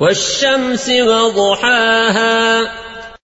والشمس وضحاها